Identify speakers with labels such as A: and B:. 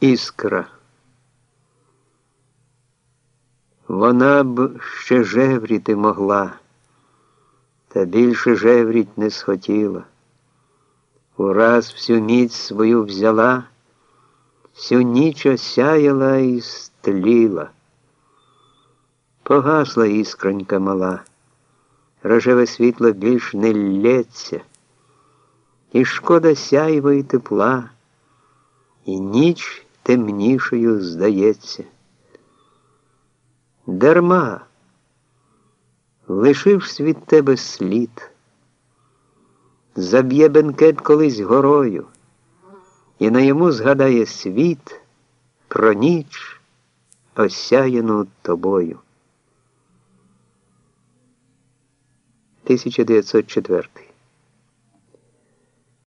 A: Іскра. Вона б ще жевріти могла, та більше жевріть не схотіла. Ураз всю міць свою взяла, всю ніч осяяла і стліла. Погасла іскронька мала, рожеве світло більш не лється, і шкода сяйва і тепла, і ніч темнішою здається. Дарма лишивсь від тебе слід, заб'є бенкет колись горою, і на йому згадає світ про ніч, осяяну тобою. 1904